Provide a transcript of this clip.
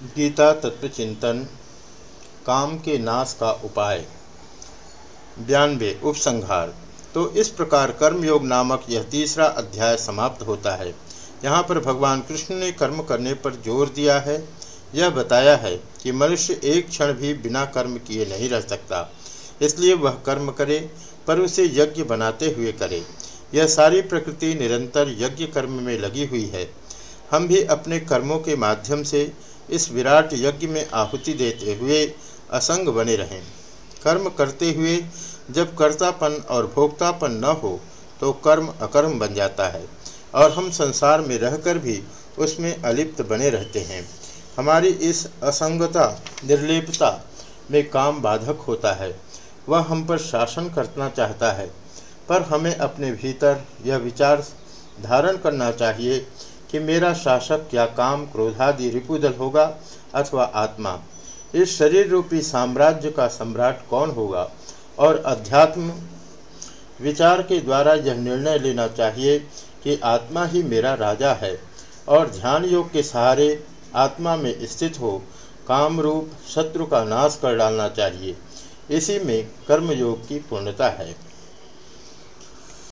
गीता तत्व चिंतन, काम के नाश का उपाय। बयानवे, उपसंहार। तो इस प्रकार कर्मयोग नामक यह तीसरा अध्याय समाप्त होता है। यहाँ पर भगवान कृष्ण ने कर्म करने पर ज़ोर दिया है। यह बताया है कि मनुष्य एक क्षण भी बिना कर्म किए नहीं रह सकता। इसलिए वह कर्म करे, पर उसे यज्ञ बनाते हुए करे। यह सारी प्रकृति निरंतर यज्ञ कर्म में लगी हुई है। हम भी अपने कर्मों के माध्यम से इस विराट यज्ञ में आहुति देते हुए असंग बने रहें। कर्म करते हुए जब कर्तापन और भोक्तापन न हो तो कर्म अकर्म बन जाता है और हम संसार में रहकर भी उसमें अलिप्त बने रहते हैं। हमारी इस असंगता, निर्लेपता में काम बाधक होता है। वह हम पर शासन करना चाहता है, पर हमें अपने भीतर यह विचार धारण करना चाहिए कि मेरा शासक क्या काम क्रोधादि रिपुदल होगा अथवा आत्मा। इस शरीर रूपी साम्राज्य का सम्राट कौन होगा? और अध्यात्म विचार के द्वारा यह निर्णय लेना चाहिए कि आत्मा ही मेरा राजा है और ध्यान योग के सहारे आत्मा में स्थित हो काम रूप शत्रु का नाश कर डालना चाहिए। इसी में कर्मयोग की पूर्णता है।